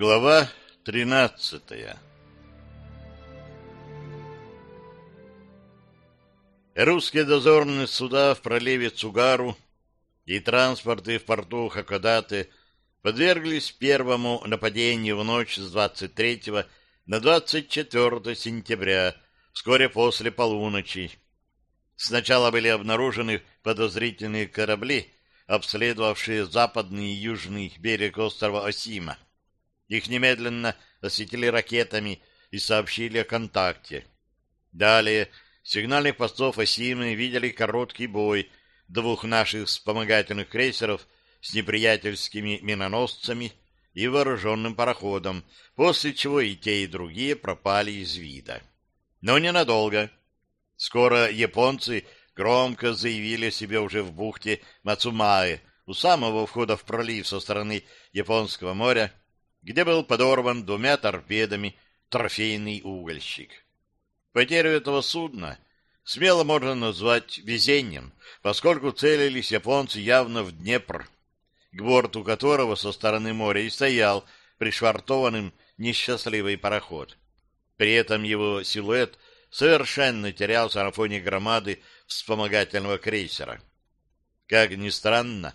Глава тринадцатая Русские дозорные суда в проливе Цугару и транспорты в порту Хакодате подверглись первому нападению в ночь с 23 на 24 сентября, вскоре после полуночи. Сначала были обнаружены подозрительные корабли, обследовавшие западный и южный берег острова Осима. Их немедленно осветили ракетами и сообщили о контакте. Далее сигнальных постов Осимы видели короткий бой двух наших вспомогательных крейсеров с неприятельскими миноносцами и вооруженным пароходом, после чего и те, и другие пропали из вида. Но ненадолго. Скоро японцы громко заявили о себе уже в бухте Мацумаe, у самого входа в пролив со стороны Японского моря, где был подорван двумя торпедами трофейный угольщик. Потерю этого судна смело можно назвать везением, поскольку целились японцы явно в Днепр, к борту которого со стороны моря и стоял пришвартованным несчастливый пароход. При этом его силуэт совершенно терялся на фоне громады вспомогательного крейсера. Как ни странно,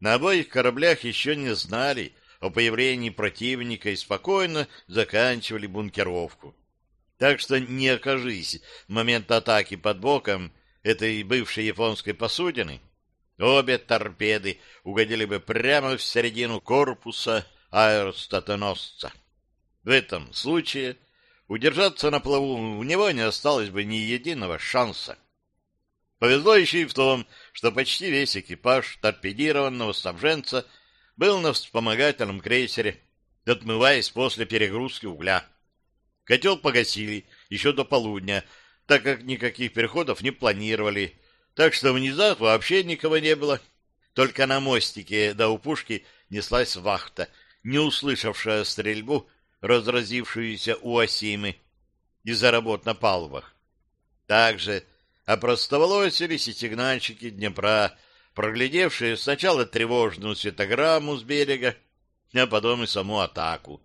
на обоих кораблях еще не знали о появлении противника и спокойно заканчивали бункеровку. Так что не окажись в момент атаки под боком этой бывшей японской посудины, обе торпеды угодили бы прямо в середину корпуса аэростатоносца. В этом случае удержаться на плаву у него не осталось бы ни единого шанса. Повезло еще и в том, что почти весь экипаж торпедированного снабженца был на вспомогательном крейсере, отмываясь после перегрузки угля. Котел погасили еще до полудня, так как никаких переходов не планировали, так что в низах вообще никого не было. Только на мостике до упушки неслась вахта, не услышавшая стрельбу, разразившуюся у Осимы из-за работ на палубах. Также опростоволосились и сигнальщики Днепра, проглядевшие сначала тревожную светограмму с берега, а потом и саму атаку.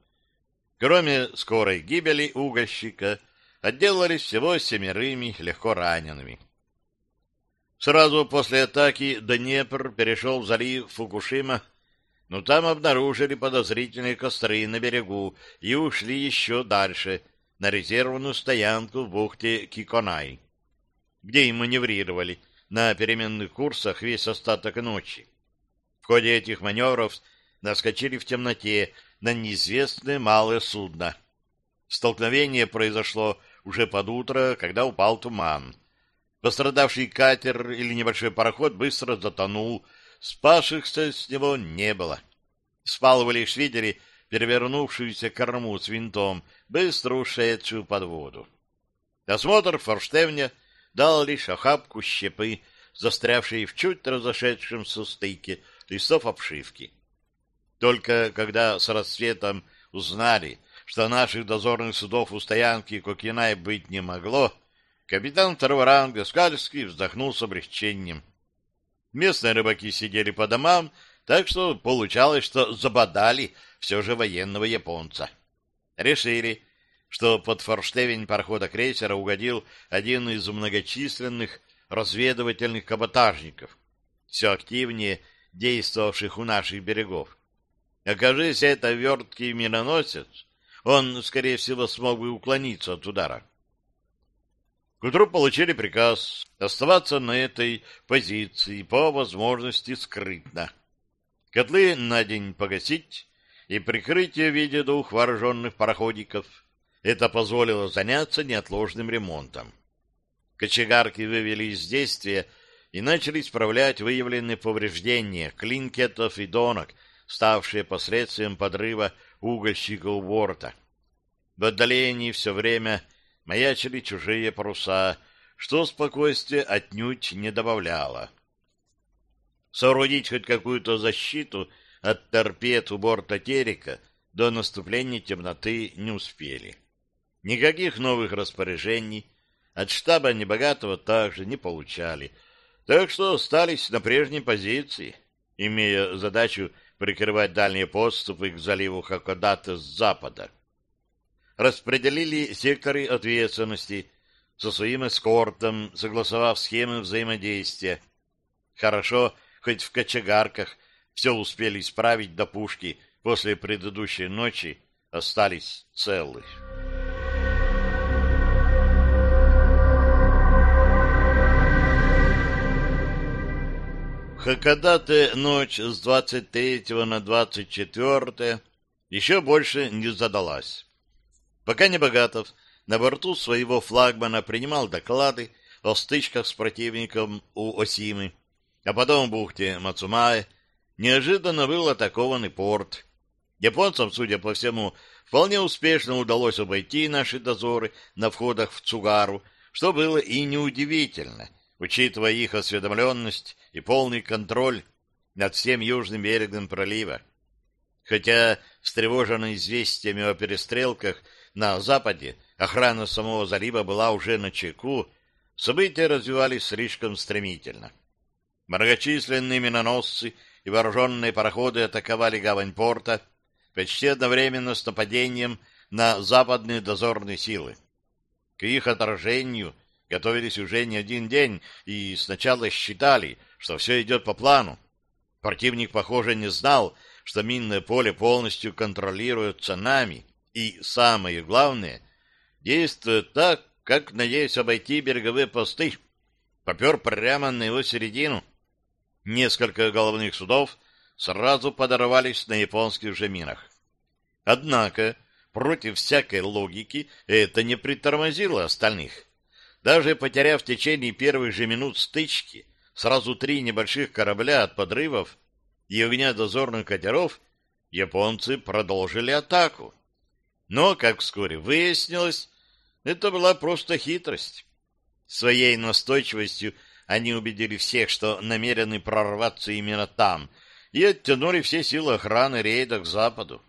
Кроме скорой гибели угольщика, отделались всего семерыми легко ранеными. Сразу после атаки Днепр перешел в залив Фукушима, но там обнаружили подозрительные костры на берегу и ушли еще дальше, на резервную стоянку в бухте Киконай, где и маневрировали на переменных курсах весь остаток ночи. В ходе этих маневров наскочили в темноте на неизвестное малое судно. Столкновение произошло уже под утро, когда упал туман. Пострадавший катер или небольшой пароход быстро затонул, спасшихся с него не было. Спалывали лишь видели перевернувшуюся корму с винтом, быстро ушедшую под воду. Осмотр форштевня дал лишь охапку щепы, застрявшей в чуть разошедшемся стыке листов обшивки. Только когда с рассветом узнали, что наших дозорных судов у стоянки Кокинай быть не могло, капитан второго ранга Скальский вздохнул с облегчением. Местные рыбаки сидели по домам, так что получалось, что забодали все же военного японца. Решили, что под форштевень парохода крейсера угодил один из многочисленных разведывательных каботажников, все активнее действовавших у наших берегов. Окажись это верткий миноносец, он, скорее всего, смог бы уклониться от удара. К утру получили приказ оставаться на этой позиции по возможности скрытно. Котлы на день погасить и прикрытие в виде двух вооруженных пароходиков. Это позволило заняться неотложным ремонтом. Кочегарки вывели из действия и начали исправлять выявленные повреждения клинкетов и донок, ставшие последствием подрыва угольщика у борта. В отдалении все время маячили чужие паруса, что спокойствие отнюдь не добавляло. Соорудить хоть какую-то защиту от торпед у борта Терека до наступления темноты не успели. Никаких новых распоряжений от штаба Небогатого также не получали, так что остались на прежней позиции, имея задачу прикрывать дальние подступы к заливу Хакодата с запада. Распределили секторы ответственности со своим эскортом, согласовав схемы взаимодействия. Хорошо, хоть в кочегарках все успели исправить до пушки после предыдущей ночи, остались целы. Хакодате ночь с 23 на 24 еще больше не задалась. Пока Небогатов на борту своего флагмана принимал доклады о стычках с противником у Осимы, а потом в бухте Мацумае неожиданно был атакован и порт. Японцам, судя по всему, вполне успешно удалось обойти наши дозоры на входах в Цугару, что было и неудивительно — учитывая их осведомленность и полный контроль над всем южным берегом пролива. Хотя, встревоженная известиями о перестрелках на западе, охрана самого залива была уже на чеку, события развивались слишком стремительно. Многочисленные миноносцы и вооруженные пароходы атаковали гавань порта почти одновременно с нападением на западные дозорные силы. К их отражению готовились уже не один день и сначала считали, что все идет по плану. Противник, похоже, не знал, что минное поле полностью контролируется нами, и, самое главное, действует так, как надеясь обойти береговые посты. Попер прямо на его середину. Несколько головных судов сразу подорвались на японских же минах. Однако, против всякой логики, это не притормозило остальных. Даже потеряв в течение первых же минут стычки сразу три небольших корабля от подрывов и огня дозорных катеров, японцы продолжили атаку. Но, как вскоре выяснилось, это была просто хитрость. Своей настойчивостью они убедили всех, что намерены прорваться именно там, и оттянули все силы охраны рейда к западу.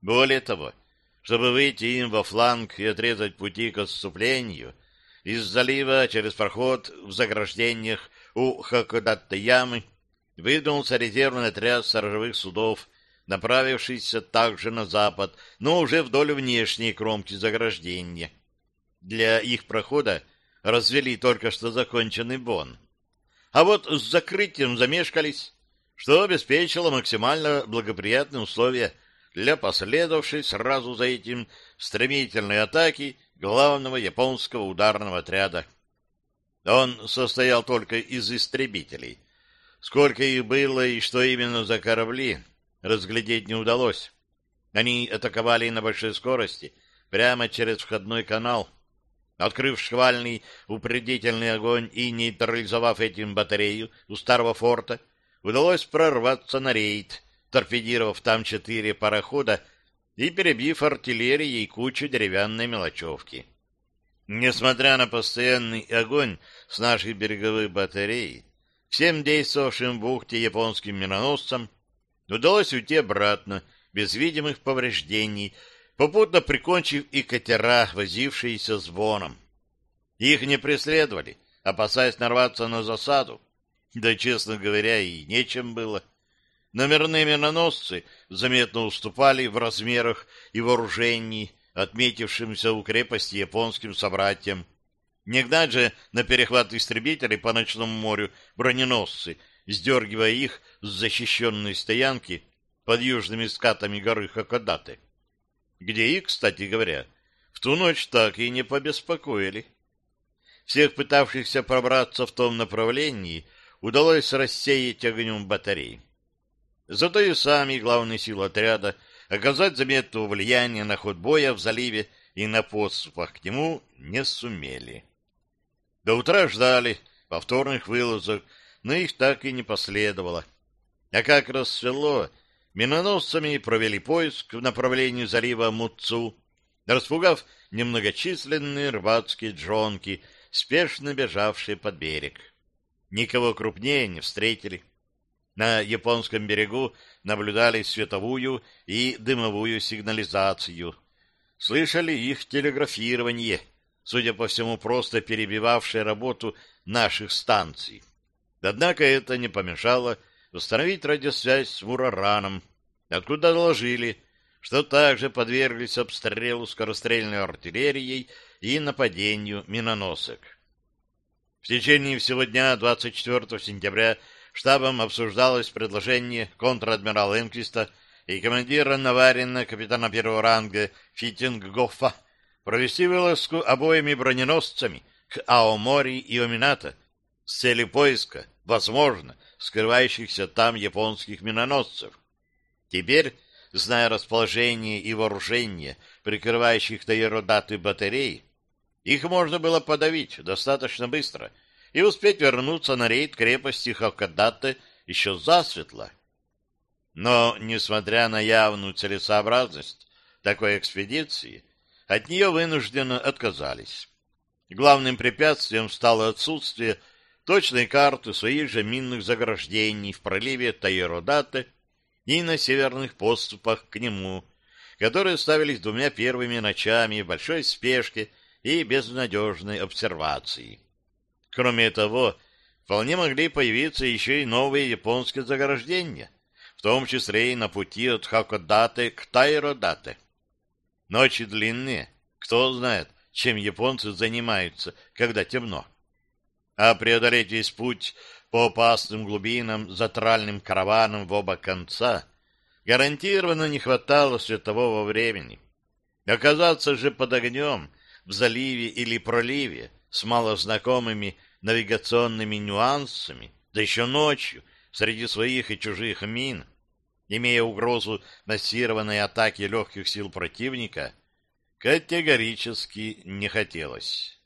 Более того, чтобы выйти им во фланг и отрезать пути к отступлению, из залива через проход в заграждениях у Хакодатта-ямы выдвинулся резервный отряд сторожевых судов, направившийся также на запад, но уже вдоль внешней кромки заграждения. Для их прохода развели только что законченный бон. А вот с закрытием замешкались, что обеспечило максимально благоприятные условия для последовавшей сразу за этим стремительной атаки главного японского ударного отряда. Он состоял только из истребителей. Сколько их было и что именно за корабли, разглядеть не удалось. Они атаковали на большой скорости, прямо через входной канал. Открыв шквальный упредительный огонь и нейтрализовав этим батарею у старого форта, удалось прорваться на рейд, торпедировав там четыре парохода и перебив артиллерией кучу деревянной мелочевки. Несмотря на постоянный огонь с наших береговых батарей, всем действовавшим в бухте японским миноносцам удалось уйти обратно, без видимых повреждений, попутно прикончив и катера, возившиеся с боном. Их не преследовали, опасаясь нарваться на засаду. Да, честно говоря, и нечем было. Номерные миноносцы заметно уступали в размерах и вооружении отметившимся у крепости японским собратьям. Не гнать же на перехват истребителей по ночному морю броненосцы, сдергивая их с защищенной стоянки под южными скатами горы Хакодаты, где их, кстати говоря, в ту ночь так и не побеспокоили. Всех пытавшихся пробраться в том направлении удалось рассеять огнем батарей. Зато и сами главные силы отряда оказать заметного влияния на ход боя в заливе и на подступах к нему не сумели. До утра ждали повторных вылазок, но их так и не последовало. А как рассвело, миноносцами провели поиск в направлении залива Муцу, распугав немногочисленные рыбацкие джонки, спешно бежавшие под берег. Никого крупнее не встретили. На японском берегу наблюдали световую и дымовую сигнализацию. Слышали их телеграфирование, судя по всему, просто перебивавшее работу наших станций. Однако это не помешало установить радиосвязь с Мурараном, откуда доложили, что также подверглись обстрелу скорострельной артиллерией и нападению миноносок. В течение всего дня 24 сентября штабом обсуждалось предложение контр-адмирала Энквиста и командира Наварина, капитана первого ранга Фитингофа, провести вылазку обоими броненосцами к Аомори и Омината с целью поиска, возможно, скрывающихся там японских миноносцев. Теперь, зная расположение и вооружение прикрывающих Тайродаты батарей, их можно было подавить достаточно быстро и успеть вернуться на рейд крепости Хоккадате еще засветло. Но, несмотря на явную целесообразность такой экспедиции, от нее вынужденно отказались. Главным препятствием стало отсутствие точной карты своих же минных заграждений в проливе Тайродате и на северных подступах к нему, которые ставились двумя первыми ночами в большой спешке и безнадежной обсервации. Кроме того, вполне могли появиться еще и новые японские заграждения, в том числе и на пути от Хакодате к Тайродате. Ночи длинные, кто знает, чем японцы занимаются, когда темно. А преодолеть весь путь по опасным глубинам затральным караваном в оба конца гарантированно не хватало светового времени. Оказаться же под огнем — в заливе или проливе с малознакомыми навигационными нюансами, да еще ночью, среди своих и чужих мин, имея угрозу массированной атаки легких сил противника, категорически не хотелось.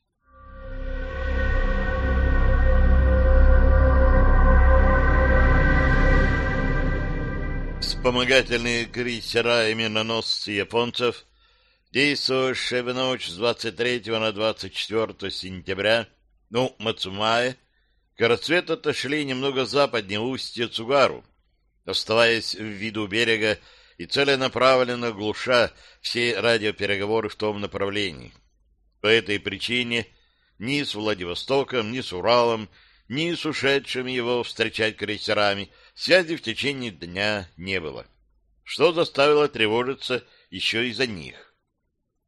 Вспомогательные крейсера и миноносцы японцев действовавшая в ночь с 23 на 24 сентября, ну, Мацумае, Карацвет отошли немного западнее устья Цугару, оставаясь в виду берега и целенаправленно глуша все радиопереговоры в том направлении. По этой причине ни с Владивостоком, ни с Уралом, ни с ушедшими его встречать крейсерами связи в течение дня не было, что заставило тревожиться еще и за них.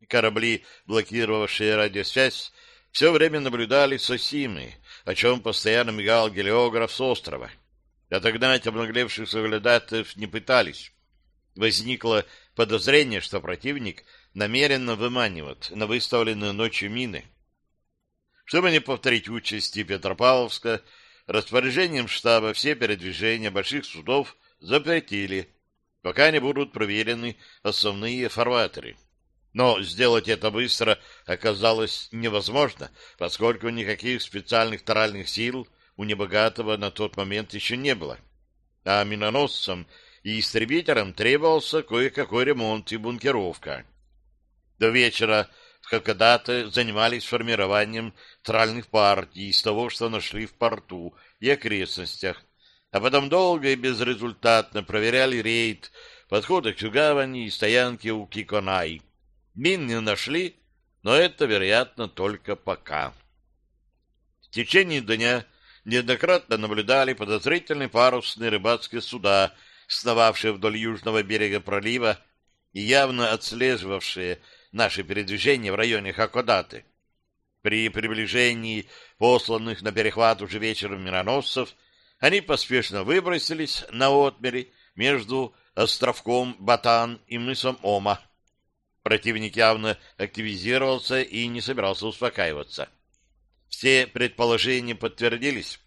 Корабли, блокировавшие радиосвязь, все время наблюдали с Осимы, о чем постоянно мигал гелиограф с острова. Отогнать обнаглевших соглядатов не пытались. Возникло подозрение, что противник намеренно выманивает на выставленные ночью мины. Чтобы не повторить участи Петропавловска, распоряжением штаба все передвижения больших судов запретили, пока не будут проверены основные фарватеры. Но сделать это быстро оказалось невозможно, поскольку никаких специальных таральных сил у небогатого на тот момент еще не было. А миноносцам и истребителям требовался кое-какой ремонт и бункеровка. До вечера в Хакодате занимались формированием тральных партий из того, что нашли в порту и окрестностях, а потом долго и безрезультатно проверяли рейд, подходы к гавани и стоянки у Киконай. Мин не нашли, но это, вероятно, только пока. В течение дня неоднократно наблюдали подозрительные парусные рыбацкие суда, сновавшие вдоль южного берега пролива и явно отслеживавшие наши передвижения в районе Хакодаты. При приближении посланных на перехват уже вечером мироносцев они поспешно выбросились на отмели между островком Батан и мысом Ома, Противник явно активизировался и не собирался успокаиваться. Все предположения подтвердились.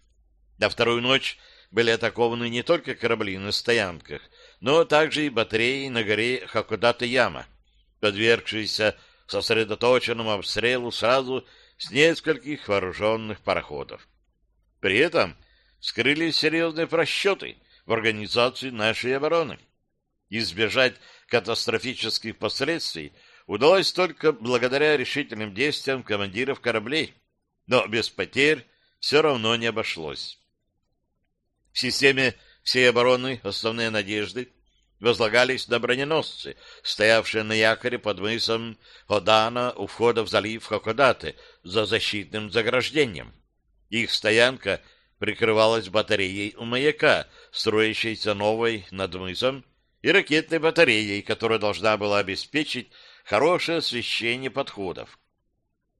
На вторую ночь были атакованы не только корабли на стоянках, но также и батареи на горе Хакодата-Яма, подвергшиеся сосредоточенному обстрелу сразу с нескольких вооруженных пароходов. При этом скрылись серьезные просчеты в организации нашей обороны. Избежать катастрофических последствий удалось только благодаря решительным действиям командиров кораблей, но без потерь все равно не обошлось. В системе всей обороны основные надежды возлагались на броненосцы, стоявшие на якоре под мысом Одана у входа в залив Хокодате за защитным заграждением. Их стоянка прикрывалась батареей у маяка, строящейся новой над мысом, и ракетной батареей, которая должна была обеспечить хорошее освещение подходов.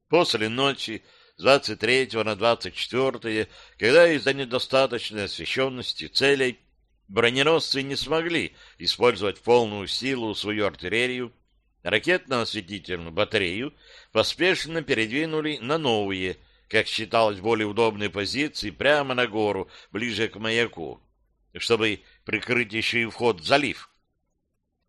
После ночи с 23 на 24, когда из-за недостаточной освещенности целей броненосцы не смогли использовать полную силу свою артиллерию, ракетно-осветительную батарею поспешно передвинули на новые, как считалось, более удобные позиции прямо на гору, ближе к маяку, чтобы прикрыть еще и вход в залив.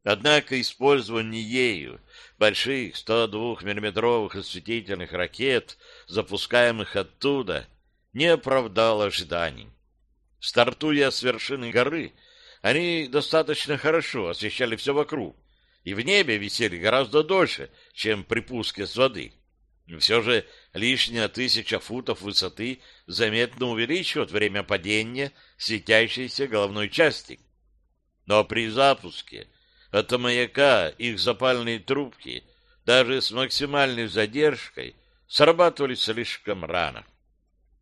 Однако использование ею больших 102 миллиметровых осветительных ракет, запускаемых оттуда, не оправдало ожиданий. Стартуя с вершины горы, они достаточно хорошо освещали все вокруг, и в небе висели гораздо дольше, чем при пуске с воды. Все же лишняя тысяча футов высоты заметно увеличивает время падения светящейся головной части. Но при запуске от маяка их запальные трубки даже с максимальной задержкой срабатывали слишком рано.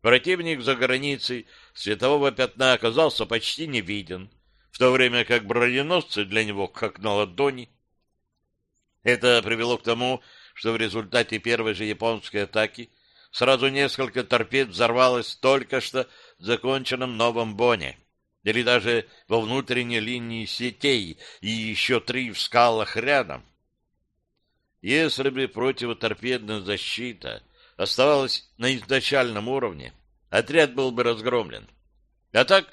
Противник за границей светового пятна оказался почти не виден, в то время как броненосцы для него как на ладони. Это привело к тому, что в результате первой же японской атаки сразу несколько торпед взорвалось только что законченном новом боне или даже во внутренней линии сетей и еще три в скалах рядом. Если бы противоторпедная защита оставалась на изначальном уровне, отряд был бы разгромлен. А так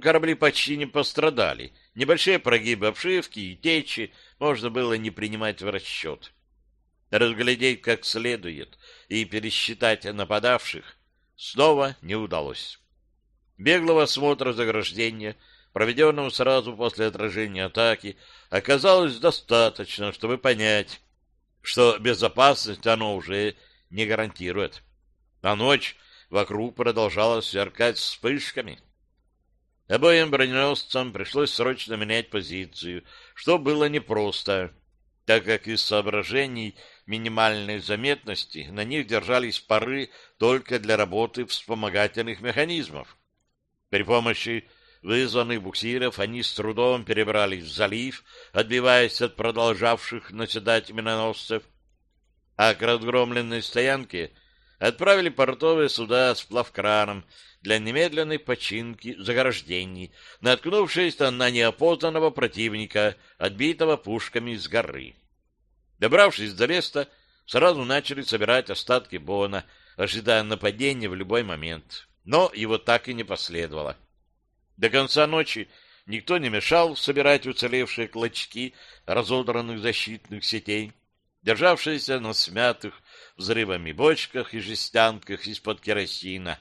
корабли почти не пострадали. Небольшие прогибы обшивки и течи можно было не принимать в расчет. Разглядеть как следует и пересчитать нападавших снова не удалось. Беглого осмотра заграждения, проведенного сразу после отражения атаки, оказалось достаточно, чтобы понять, что безопасность оно уже не гарантирует. А ночь вокруг продолжала сверкать вспышками. Обоим броненосцам пришлось срочно менять позицию, что было непросто, так как из соображений минимальной заметности на них держались пары только для работы вспомогательных механизмов. При помощи вызванных буксиров они с трудом перебрались в залив, отбиваясь от продолжавших наседать миноносцев, а к разгромленной стоянке отправили портовые суда с плавкраном для немедленной починки заграждений, наткнувшись на неопознанного противника, отбитого пушками с горы. Добравшись до места, сразу начали собирать остатки Бона, ожидая нападения в любой момент но его так и не последовало. До конца ночи никто не мешал собирать уцелевшие клочки разодранных защитных сетей, державшиеся на смятых взрывами бочках и жестянках из-под керосина,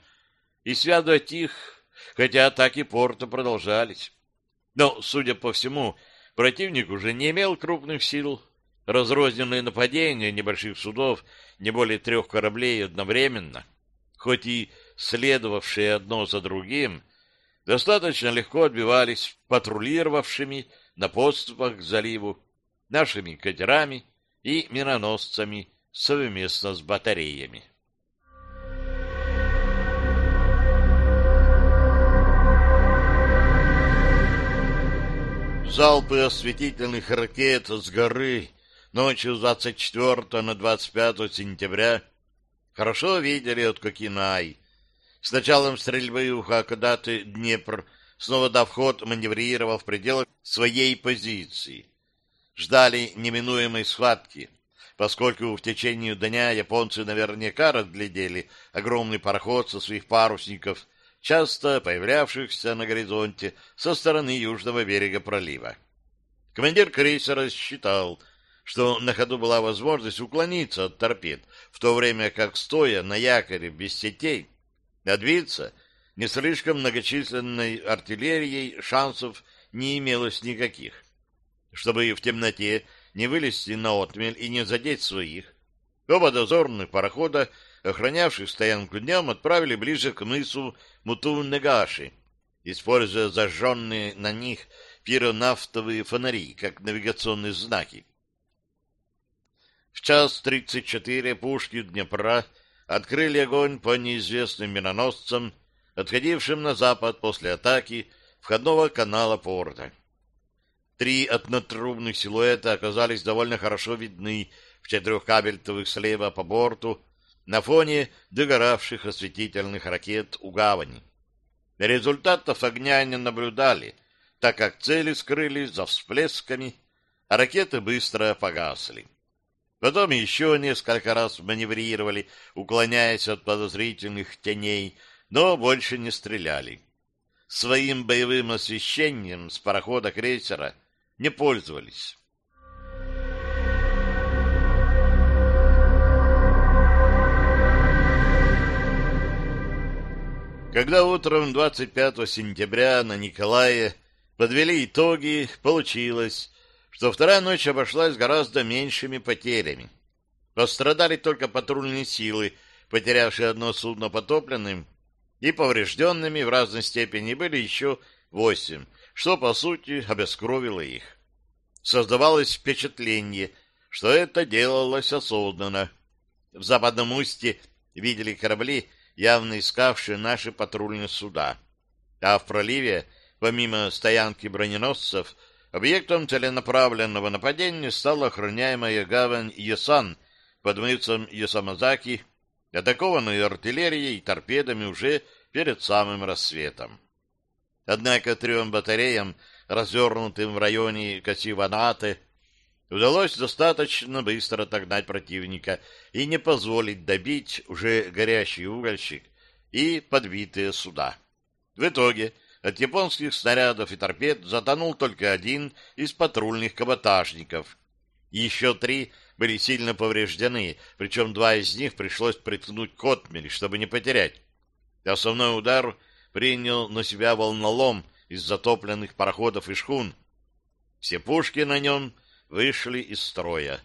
и связывать их, хотя атаки порта продолжались. Но, судя по всему, противник уже не имел крупных сил. Разрозненные нападения небольших судов, не более трех кораблей одновременно, хоть и следовавшие одно за другим, достаточно легко отбивались патрулировавшими на подступах к заливу нашими катерами и миноносцами совместно с батареями. Залпы осветительных ракет с горы ночью с 24 на 25 сентября хорошо видели от Кокинай, с началом стрельбы у Хакодаты Днепр, снова дав ход, маневрировал в пределах своей позиции. Ждали неминуемой схватки, поскольку в течение дня японцы наверняка разглядели огромный пароход со своих парусников, часто появлявшихся на горизонте со стороны южного берега пролива. Командир крейсера считал, что на ходу была возможность уклониться от торпед, в то время как, стоя на якоре без сетей, Отбиться не слишком многочисленной артиллерией шансов не имелось никаких. Чтобы в темноте не вылезти на отмель и не задеть своих, оба дозорных парохода, охранявших стоянку днем, отправили ближе к мысу Мутун-Негаши, используя зажженные на них пиронафтовые фонари, как навигационные знаки. В час тридцать четыре пушки Днепра открыли огонь по неизвестным миноносцам, отходившим на запад после атаки входного канала порта. Три однотрубных силуэта оказались довольно хорошо видны в четырех кабельтовых слева по борту на фоне догоравших осветительных ракет у гавани. Результатов огня не наблюдали, так как цели скрылись за всплесками, а ракеты быстро погасли. Потом еще несколько раз маневрировали, уклоняясь от подозрительных теней, но больше не стреляли. Своим боевым освещением с парохода крейсера не пользовались. Когда утром 25 сентября на Николае подвели итоги, получилось, что вторая ночь обошлась гораздо меньшими потерями. Пострадали только патрульные силы, потерявшие одно судно потопленным, и поврежденными в разной степени были еще восемь, что, по сути, обескровило их. Создавалось впечатление, что это делалось осознанно. В западном устье видели корабли, явно искавшие наши патрульные суда. А в проливе, помимо стоянки броненосцев, объектом целенаправленного нападения стала охраняемая гавань Ясан под мыцем Ясамазаки, атакованную артиллерией и торпедами уже перед самым рассветом. Однако трем батареям, развернутым в районе Касиванаты, удалось достаточно быстро отогнать противника и не позволить добить уже горящий угольщик и подбитые суда. В итоге от японских снарядов и торпед затонул только один из патрульных каботажников. Еще три были сильно повреждены, причем два из них пришлось приткнуть к отмели, чтобы не потерять. Основной удар принял на себя волнолом из затопленных пароходов и шхун. Все пушки на нем вышли из строя.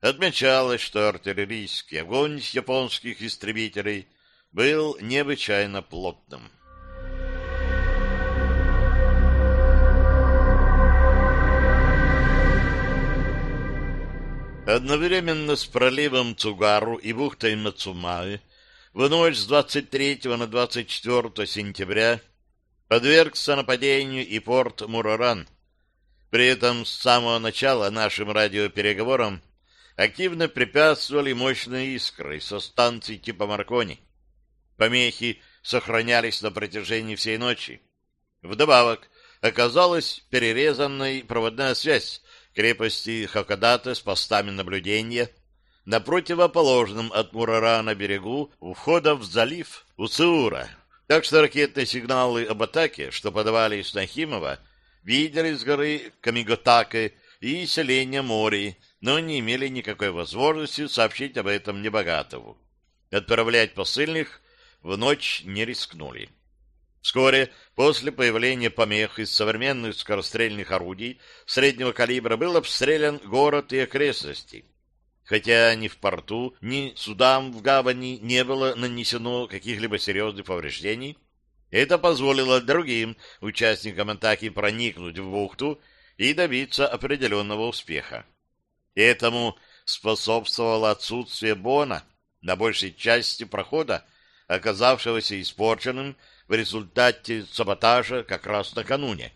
Отмечалось, что артиллерийский огонь японских истребителей был необычайно плотным. Одновременно с проливом Цугару и бухтой Мацумаи в ночь с 23 на 24 сентября подвергся нападению и порт Мураран. При этом с самого начала нашим радиопереговорам активно препятствовали мощные искры со станций типа Маркони. Помехи сохранялись на протяжении всей ночи. Вдобавок, оказалась перерезанной проводная связь крепости Хакадата с постами наблюдения на противоположном от Мурара на берегу у входа в залив Уцура. Так что ракетные сигналы об атаке, что подавали из Нахимова, видели с горы Камиготаке и селения Мори, но не имели никакой возможности сообщить об этом Небогатову. Отправлять посыльных в ночь не рискнули. Вскоре после появления помех из современных скорострельных орудий среднего калибра был обстрелян город и окрестности. Хотя ни в порту, ни судам в гавани не было нанесено каких-либо серьезных повреждений, это позволило другим участникам атаки проникнуть в бухту и добиться определенного успеха. Этому способствовало отсутствие бона на большей части прохода, оказавшегося испорченным в результате саботажа как раз накануне.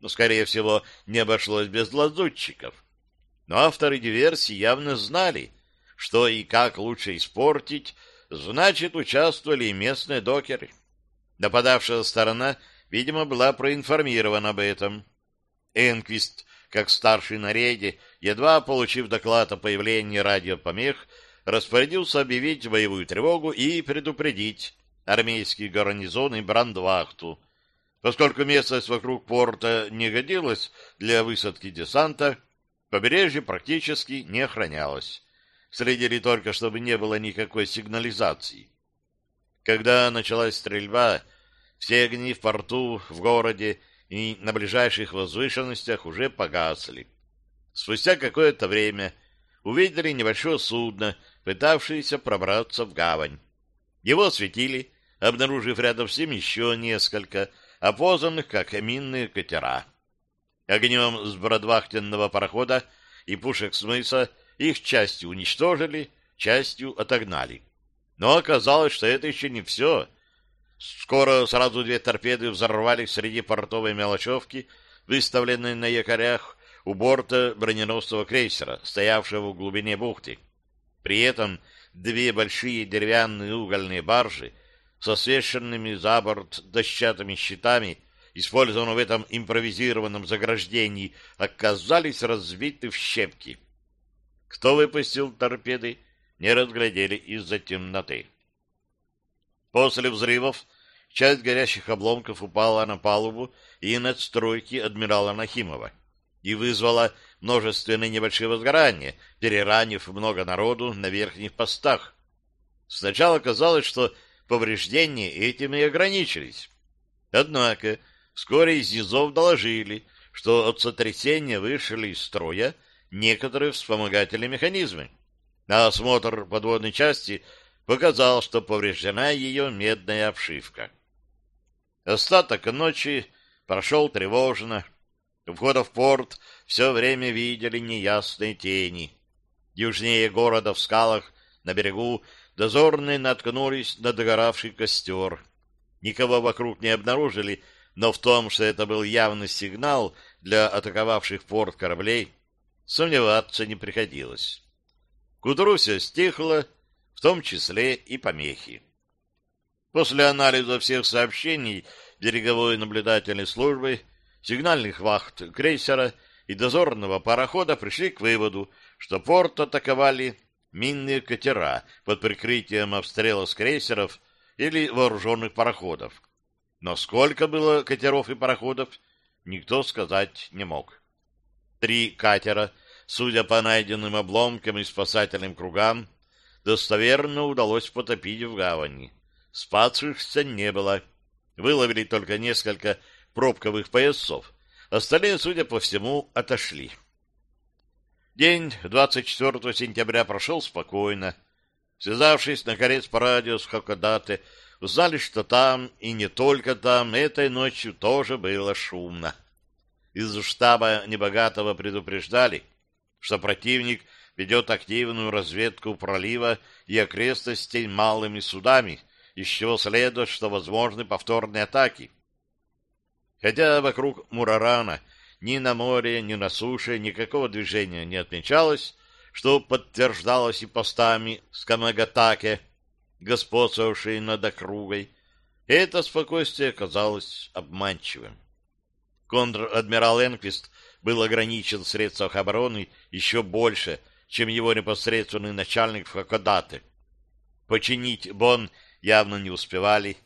Но, скорее всего, не обошлось без лазутчиков. Но авторы диверсии явно знали, что и как лучше испортить, значит, участвовали и местные докеры. Нападавшая сторона, видимо, была проинформирована об этом. Энквист, как старший на рейде, едва получив доклад о появлении радиопомех, распорядился объявить боевую тревогу и предупредить армейский гарнизон и брандвахту. Поскольку местность вокруг порта не годилась для высадки десанта, побережье практически не охранялось. Следили только, чтобы не было никакой сигнализации. Когда началась стрельба, все огни в порту, в городе и на ближайших возвышенностях уже погасли. Спустя какое-то время увидели небольшое судно, пытавшееся пробраться в гавань. Его осветили, обнаружив рядом с ним еще несколько, опознанных как минные катера. Огнем с бродвахтенного парохода и пушек с мыса их частью уничтожили, частью отогнали. Но оказалось, что это еще не все. Скоро сразу две торпеды взорвались среди портовой мелочевки, выставленной на якорях у борта броненосного крейсера, стоявшего в глубине бухты. При этом две большие деревянные угольные баржи со свешенными за борт дощатыми щитами, использованные в этом импровизированном заграждении, оказались разбиты в щепки. Кто выпустил торпеды, не разглядели из-за темноты. После взрывов часть горящих обломков упала на палубу и надстройки адмирала Нахимова и вызвала множественные небольшие возгорания, переранив много народу на верхних постах. Сначала казалось, что повреждения этим и ограничились. Однако вскоре из низов доложили, что от сотрясения вышли из строя некоторые вспомогательные механизмы, а осмотр подводной части показал, что повреждена ее медная обшивка. Остаток ночи прошел тревожно. У входа в порт все время видели неясные тени. Южнее города в скалах на берегу дозорные наткнулись на догоравший костер. Никого вокруг не обнаружили, но в том, что это был явный сигнал для атаковавших порт кораблей, сомневаться не приходилось. К утру все стихло, в том числе и помехи. После анализа всех сообщений береговой наблюдательной службы, сигнальных вахт крейсера и дозорного парохода пришли к выводу, что порт атаковали минные катера под прикрытием обстрела с крейсеров или вооруженных пароходов. Но сколько было катеров и пароходов, никто сказать не мог. Три катера — судя по найденным обломкам и спасательным кругам, достоверно удалось потопить в гавани. Спасшихся не было. Выловили только несколько пробковых поясов. Остальные, судя по всему, отошли. День 24 сентября прошел спокойно. Связавшись, наконец, по радио с Хакодате, узнали, что там, и не только там, этой ночью тоже было шумно. Из штаба Небогатого предупреждали — что противник ведет активную разведку пролива и окрестностей малыми судами, из чего следует, что возможны повторные атаки. Хотя вокруг Мурарана ни на море, ни на суше никакого движения не отмечалось, что подтверждалось и постами с Камагатаке, господствовавшей над округой, это спокойствие казалось обманчивым. Контр-адмирал Энквист был ограничен в средствах обороны еще больше, чем его непосредственный начальник в Хакодате. Починить Бон явно не успевали,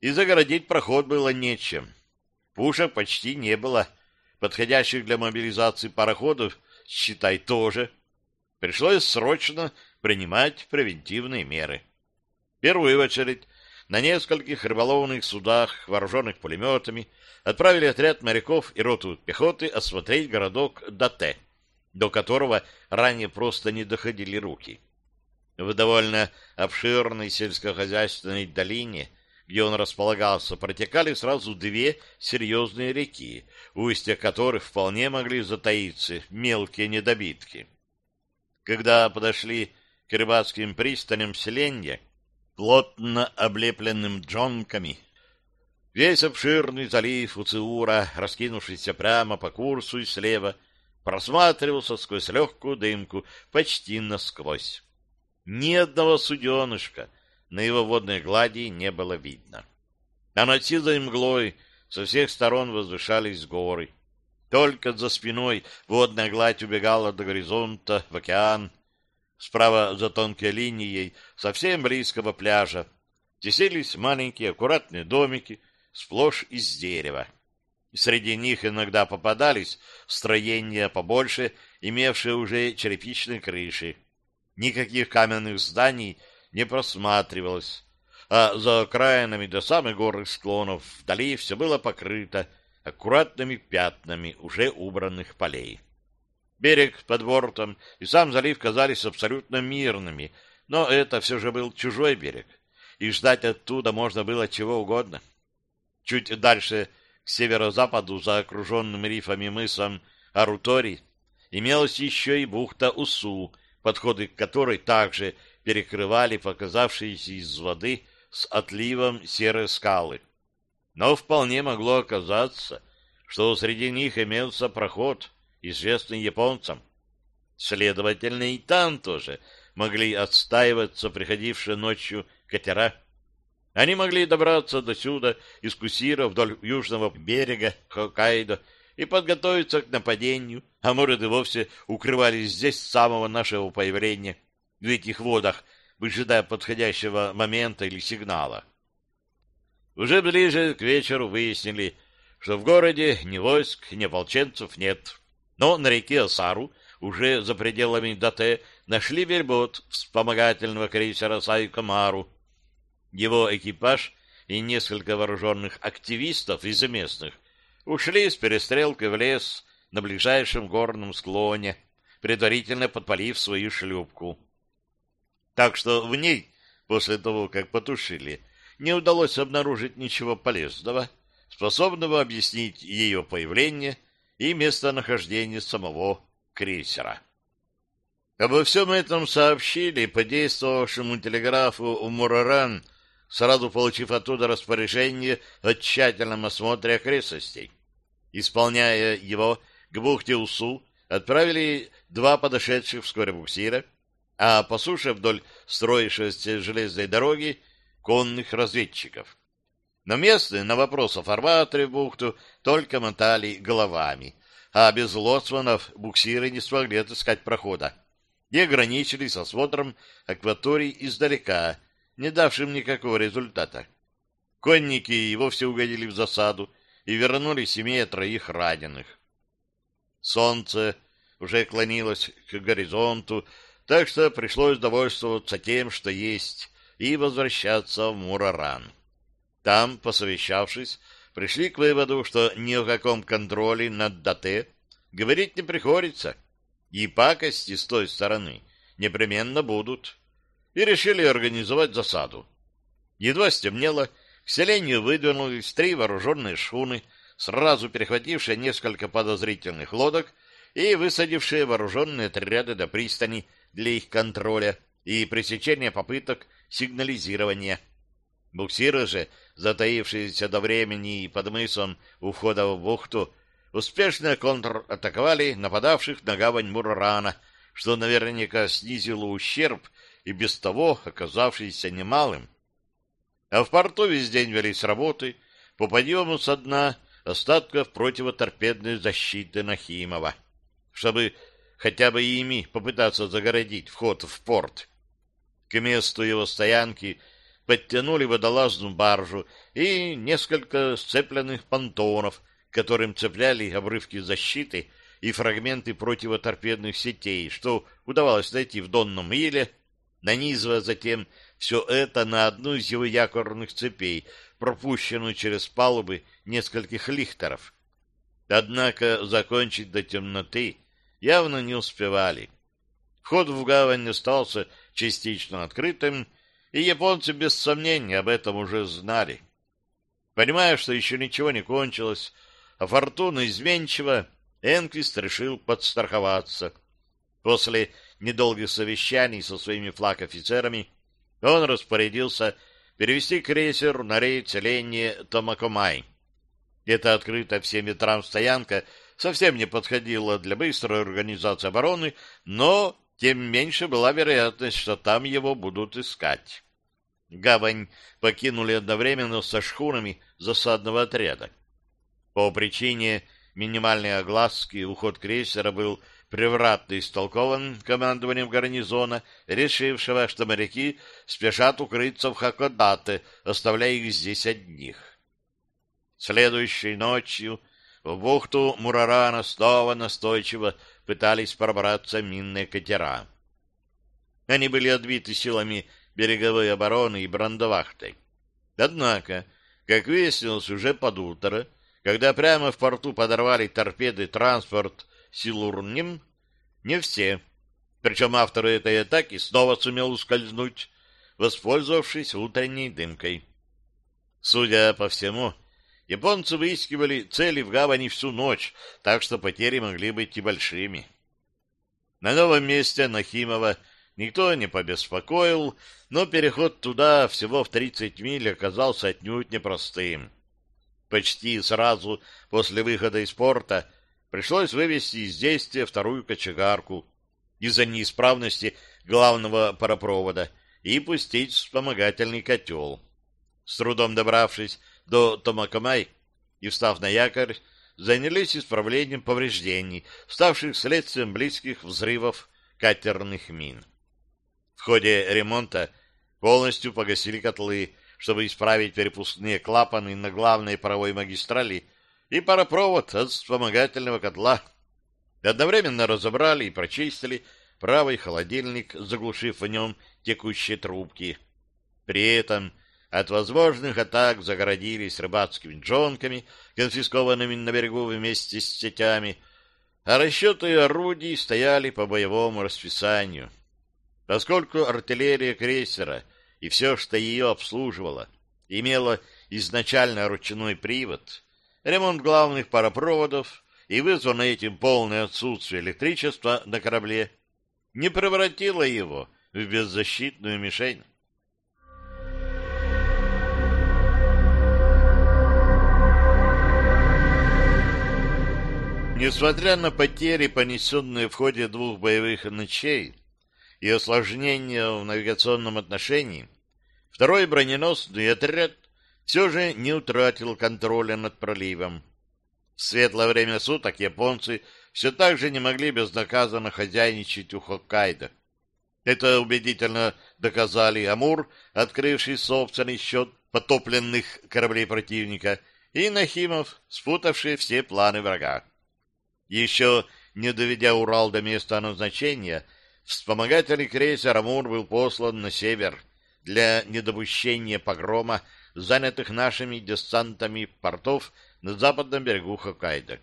и загородить проход было нечем. Пушек почти не было, подходящих для мобилизации пароходов, считай, тоже. Пришлось срочно принимать превентивные меры. В первую очередь на нескольких рыболовных судах, вооруженных пулеметами, отправили отряд моряков и роту пехоты осмотреть городок Дате, до которого ранее просто не доходили руки. В довольно обширной сельскохозяйственной долине, где он располагался, протекали сразу две серьезные реки, устья которых вполне могли затаиться мелкие недобитки. Когда подошли к рыбацким пристаням селения, плотно облепленным джонками. Весь обширный залив Уциура, раскинувшийся прямо по курсу и слева, просматривался сквозь легкую дымку почти насквозь. Ни одного суденышка на его водной глади не было видно. А над сизой мглой со всех сторон возвышались горы. Только за спиной водная гладь убегала до горизонта, в океан, Справа за тонкой линией, совсем близкого пляжа, теселись маленькие аккуратные домики, сплошь из дерева. Среди них иногда попадались строения побольше, имевшие уже черепичные крыши. Никаких каменных зданий не просматривалось, а за окраинами до самых горных склонов вдали все было покрыто аккуратными пятнами уже убранных полей. Берег под бортом и сам залив казались абсолютно мирными, но это все же был чужой берег, и ждать оттуда можно было чего угодно. Чуть дальше, к северо-западу, за окруженным рифами мысом Арутори, имелась еще и бухта Усу, подходы к которой также перекрывали показавшиеся из воды с отливом серой скалы. Но вполне могло оказаться, что среди них имелся проход, известный японцам. Следовательно, и там тоже могли отстаиваться приходившие ночью катера. Они могли добраться до сюда из Кусира вдоль южного берега Хоккайдо и подготовиться к нападению, а может и вовсе укрывались здесь с самого нашего появления в этих водах, выжидая подходящего момента или сигнала. Уже ближе к вечеру выяснили, что в городе ни войск, ни ополченцев нет, но на реке Осару, уже за пределами Дате, нашли вельбот вспомогательного крейсера Сайкомару. Его экипаж и несколько вооруженных активистов из местных ушли с перестрелкой в лес на ближайшем горном склоне, предварительно подпалив свою шлюпку. Так что в ней, после того, как потушили, не удалось обнаружить ничего полезного, способного объяснить ее появление и местонахождение самого крейсера. Обо всем этом сообщили по действовавшему телеграфу у Мураран, сразу получив оттуда распоряжение о тщательном осмотре окрестностей. Исполняя его, к бухте Усу отправили два подошедших вскоре буксира, а по суше вдоль строившейся железной дороги конных разведчиков. Но местные на вопрос о фарватере в бухту только мотали головами, а без лоцманов буксиры не смогли отыскать прохода и ограничились осмотром акваторий издалека, не давшим никакого результата. Конники и вовсе угодили в засаду и вернулись, имея троих раненых. Солнце уже клонилось к горизонту, так что пришлось довольствоваться тем, что есть, и возвращаться в Мураран. Там, посовещавшись, пришли к выводу, что ни о каком контроле над Дате говорить не приходится, и пакости с той стороны непременно будут, и решили организовать засаду. Едва стемнело, к селению выдвинулись три вооруженные шхуны, сразу перехватившие несколько подозрительных лодок и высадившие вооруженные отряды до пристани для их контроля и пресечения попыток сигнализирования. Буксиры же, затаившиеся до времени под мысом у входа в бухту, успешно контратаковали нападавших на гавань Муррана, что наверняка снизило ущерб и без того оказавшийся немалым. А в порту весь день велись работы по подъему со дна остатков противоторпедной защиты Нахимова, чтобы хотя бы ими попытаться загородить вход в порт. К месту его стоянки подтянули водолазную баржу и несколько сцепленных понтонов, которым цепляли обрывки защиты и фрагменты противоторпедных сетей, что удавалось найти в Донном иле, нанизывая затем все это на одну из его якорных цепей, пропущенную через палубы нескольких лихтеров. Однако закончить до темноты явно не успевали. Вход в гавань остался частично открытым, и японцы без сомнения об этом уже знали. Понимая, что еще ничего не кончилось, а фортуна изменчива, Энквист решил подстраховаться. После недолгих совещаний со своими флаг-офицерами он распорядился перевести крейсер на рейд селения Томакомай. Эта открытая всем ветрам стоянка совсем не подходила для быстрой организации обороны, но тем меньше была вероятность, что там его будут искать. Гавань покинули одновременно со шхунами засадного отряда. По причине минимальной огласки уход крейсера был превратно истолкован командованием гарнизона, решившего, что моряки спешат укрыться в Хакодате, оставляя их здесь одних. Следующей ночью в бухту Мурарана снова настойчиво пытались пробраться минные катера. Они были отбиты силами береговой обороны и брандовахтой. Однако, как выяснилось уже под утро, когда прямо в порту подорвали торпеды транспорт Силурним, не все. Причем автор этой атаки снова сумел ускользнуть, воспользовавшись утренней дымкой. Судя по всему, Японцы выискивали цели в гавани всю ночь, так что потери могли быть и большими. На новом месте Нахимова никто не побеспокоил, но переход туда всего в 30 миль оказался отнюдь непростым. Почти сразу после выхода из порта пришлось вывести из действия вторую кочегарку из-за неисправности главного паропровода и пустить вспомогательный котел. С трудом добравшись до Томакамай и встав на якорь, занялись исправлением повреждений, ставших следствием близких взрывов катерных мин. В ходе ремонта полностью погасили котлы, чтобы исправить перепускные клапаны на главной паровой магистрали и паропровод от вспомогательного котла. Одновременно разобрали и прочистили правый холодильник, заглушив в нем текущие трубки. При этом от возможных атак загородились рыбацкими джонками, конфискованными на берегу вместе с сетями, а расчеты орудий стояли по боевому расписанию. Поскольку артиллерия крейсера и все, что ее обслуживало, имела изначально ручной привод, ремонт главных паропроводов и вызванное этим полное отсутствие электричества на корабле не превратило его в беззащитную мишень. Несмотря на потери, понесенные в ходе двух боевых ночей и осложнения в навигационном отношении, второй броненосный отряд все же не утратил контроля над проливом. В светлое время суток японцы все так же не могли безнаказанно хозяйничать у Хоккайдо. Это убедительно доказали Амур, открывший собственный счет потопленных кораблей противника, и Нахимов, спутавший все планы врага. Еще не доведя Урал до места назначения, вспомогательный крейсер «Амур» был послан на север для недопущения погрома занятых нашими десантами портов на западном берегу Хоккайдо.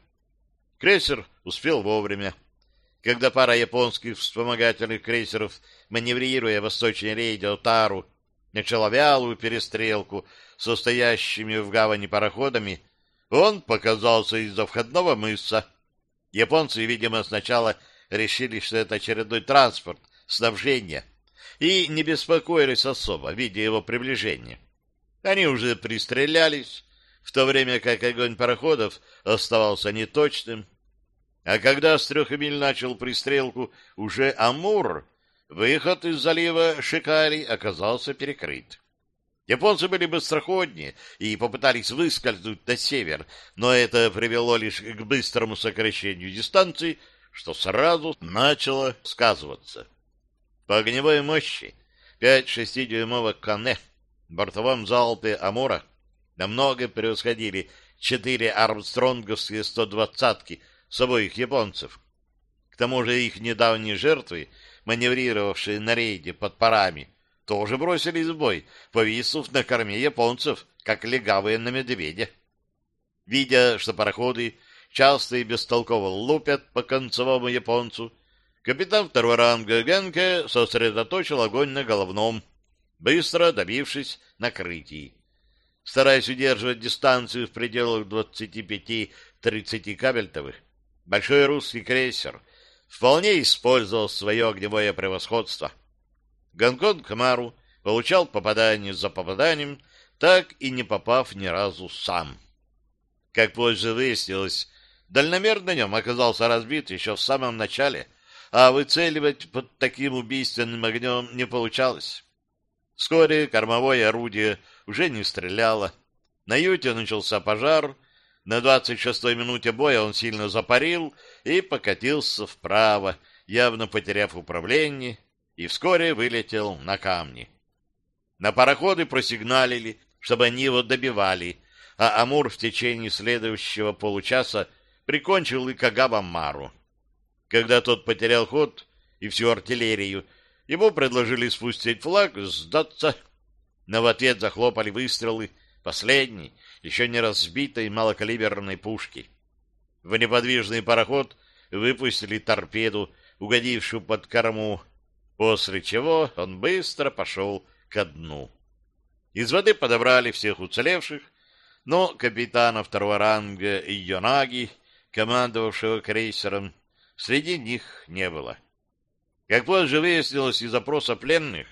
Крейсер успел вовремя. Когда пара японских вспомогательных крейсеров, маневрируя восточнее рейде Отару, начала вялую перестрелку с стоящими в гавани пароходами, он показался из-за входного мыса, Японцы, видимо, сначала решили, что это очередной транспорт, снабжение, и не беспокоились особо, видя его приближение. Они уже пристрелялись, в то время как огонь пароходов оставался неточным. А когда с трех миль начал пристрелку уже Амур, выход из залива Шикари оказался перекрыт. Японцы были быстроходнее и попытались выскользнуть на север, но это привело лишь к быстрому сокращению дистанции, что сразу начало сказываться. По огневой мощи 5-6-дюймовых кане в бортовом залпе «Амура» намного превосходили четыре армстронговские 120-ки с обоих японцев. К тому же их недавние жертвы, маневрировавшие на рейде под парами, тоже бросились в бой, повиснув на корме японцев, как легавые на медведя. Видя, что пароходы часто и бестолково лупят по концевому японцу, капитан второго ранга Генке сосредоточил огонь на головном, быстро добившись накрытий. Стараясь удерживать дистанцию в пределах 25-30 кабельтовых, большой русский крейсер вполне использовал свое огневое превосходство — Гонконг Мару получал попадание за попаданием, так и не попав ни разу сам. Как позже выяснилось, дальномер на нем оказался разбит еще в самом начале, а выцеливать под таким убийственным огнем не получалось. Вскоре кормовое орудие уже не стреляло. На юте начался пожар. На двадцать шестой минуте боя он сильно запарил и покатился вправо, явно потеряв управление и вскоре вылетел на камни. На пароходы просигналили, чтобы они его добивали, а Амур в течение следующего получаса прикончил и Кагаба Мару. Когда тот потерял ход и всю артиллерию, ему предложили спустить флаг сдаться. Но в ответ захлопали выстрелы последней, еще не разбитой малокалиберной пушки. В неподвижный пароход выпустили торпеду, угодившую под корму, после чего он быстро пошел ко дну. Из воды подобрали всех уцелевших, но капитана второго ранга Йонаги, командовавшего крейсером, среди них не было. Как позже выяснилось из опроса пленных,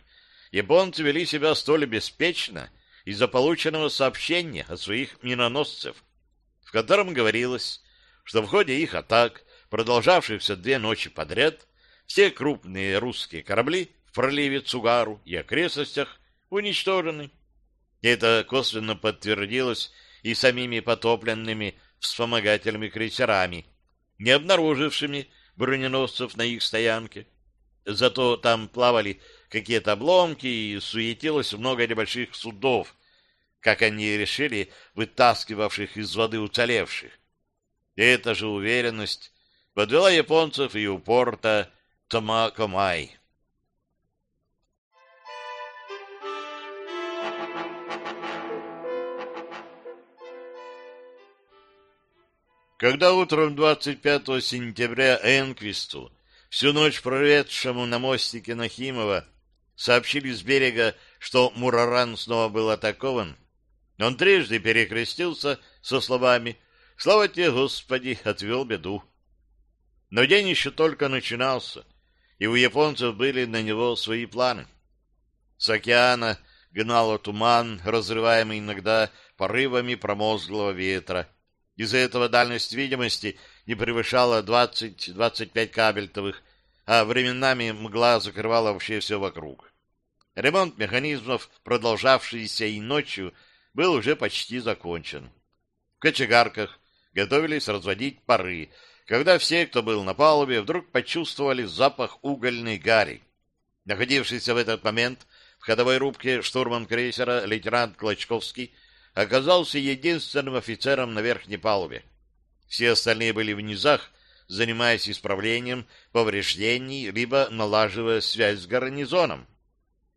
японцы вели себя столь беспечно из-за полученного сообщения от своих миноносцев, в котором говорилось, что в ходе их атак, продолжавшихся две ночи подряд, все крупные русские корабли в проливе Цугару и окрестностях уничтожены. Это косвенно подтвердилось и самими потопленными вспомогательными крейсерами, не обнаружившими броненосцев на их стоянке. Зато там плавали какие-то обломки и суетилось много небольших судов, как они решили, вытаскивавших из воды уцелевших. Эта же уверенность подвела японцев и у порта Томакомай. Когда утром 25 сентября Энквисту, всю ночь проведшему на мостике Нахимова, сообщили с берега, что Мураран снова был атакован, он трижды перекрестился со словами «Слава тебе, Господи, отвел беду». Но день еще только начинался, и у японцев были на него свои планы. С океана гнало туман, разрываемый иногда порывами промозглого ветра, из-за этого дальность видимости не превышала 20-25 кабельтовых, а временами мгла закрывала вообще все вокруг. Ремонт механизмов, продолжавшийся и ночью, был уже почти закончен. В кочегарках готовились разводить пары, когда все, кто был на палубе, вдруг почувствовали запах угольной гари. Находившийся в этот момент в ходовой рубке штурман крейсера лейтенант Клочковский оказался единственным офицером на верхней палубе. Все остальные были в низах, занимаясь исправлением повреждений, либо налаживая связь с гарнизоном.